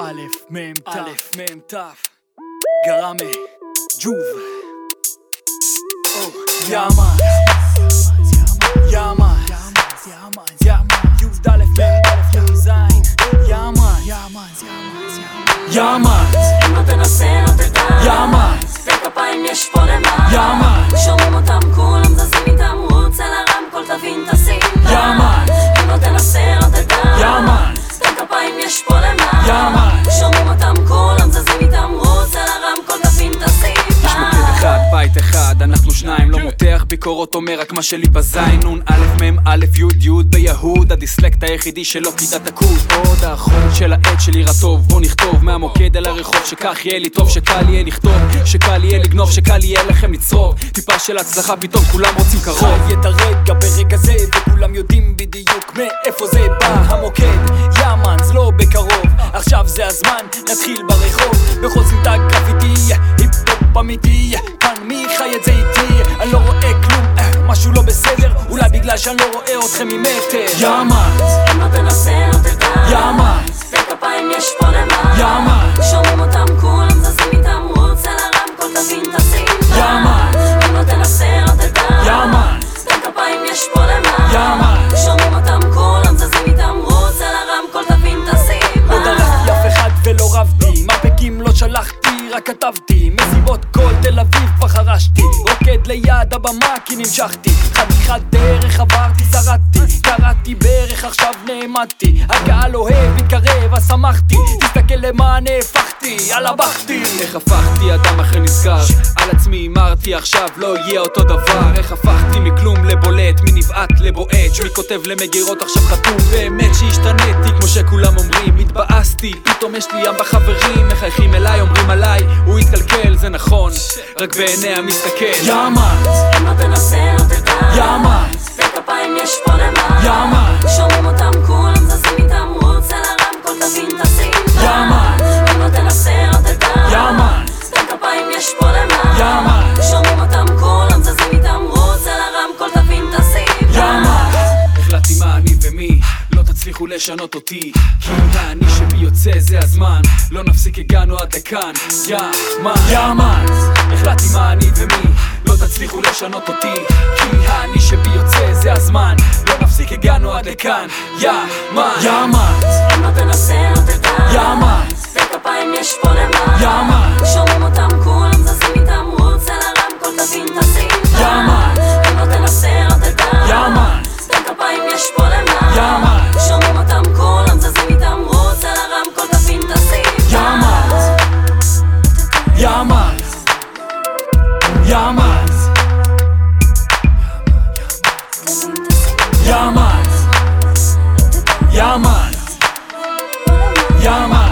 א', מ', ת', א', מ', ת', גראמה, ג'וב, יאמן, יאמן, י"א, מ', א', ז', יאמן, יאמן, אם לא תנסה לא תדע יאמן, שתי כפיים יש פה למעלה יאמן, שומעים אותם כולם זזים איתם רוץ אל הרמקול תבין תשים לב. יאמן. אם לא תנסה לא תדע יאמן. בית אחד, אנחנו שניים, לא מותח ביקורות, אומר רק מה שלי בזין, נון א' מ' א' י' י' ביהוד, הדיסלקט היחידי שלא כיתת הכות, עוד האחרון של העט שלי רטוב, בוא נכתוב מהמוקד אל הרחוב, שכך יהיה לי טוב, שקל יהיה לכתוב, שקל יהיה לגנוב, שקל יהיה לכם לצרוב, טיפה של הצלחה, פתאום כולם רוצים קרוב. חי את הרגע ברגע זה וכולם יודעים בדיוק מאיפה זה בא. המוקד יאמן זה לא בקרוב. עכשיו זה הזמן נתחיל ברחוב. בכל סמטה גרפיטי היפ-הופ אמיתי את זה איתי אני לא רואה כלום אה, משהו לא בסדר אולי בגלל שאני לא רואה אתכם ממטר. יאמן לא תנסה לא תדע יאמן שתי כפיים יש פה למעלה. יאמן שומעים אותם כולם זזים איתם רוץ הרמקול תבין תשים. יאמן. לא תנסה לא תדע. יאמן שתי כפיים יש פה למעלה. יאמן שומעים אותם כולם זזים איתם רוץ הרמקול תבין תשים לא. דרכתי אף אחד ולא רבתי. מרפקים לא שלחתי, רק כתבתי תל אביב כבר חרשתי רוקד ליד הבמה כי נמשכתי. חתיכת דרך עברתי, שרדתי. קראתי בערך עכשיו נעמדתי. הקהל אוהב, התקרב, אז שמחתי. תסתכל למה נהפכתי, יאללה בכתי. איך הפכתי אדם אחרי נזכר על עצמי הימרתי עכשיו לא יהיה אותו דבר. איך הפכתי מכלום לבולט מנבעט לבועט. שמי כותב למגירות עכשיו חתום באמת שהשתניתי. כמו שכולם אומרים התבאסתי. פתאום יש לי ים בחברים מחייכים אליי אומרים עליי רק בעיניה מסתכל. יאמן, אם לא תנסה לא תדע יאמן, שתי כפיים יש פה למעלה. יאמן, שומעים אותם כולם זזים תצליחו לשנות אותי. כי האני שבי יוצא זה הזמן, לא נפסיק הגענו עד לכאן, יא מה יאמן, החלטתי מה אני ומי, לא תצליחו לשנות אותי. כי האני שבי יוצא זה הזמן, לא נפסיק הגענו עד לכאן, יא מה יאמן, אם לא תנסה לא תדע יאמן, שתי כפיים יש פה יאמן, יאמן, יאמן, יאמן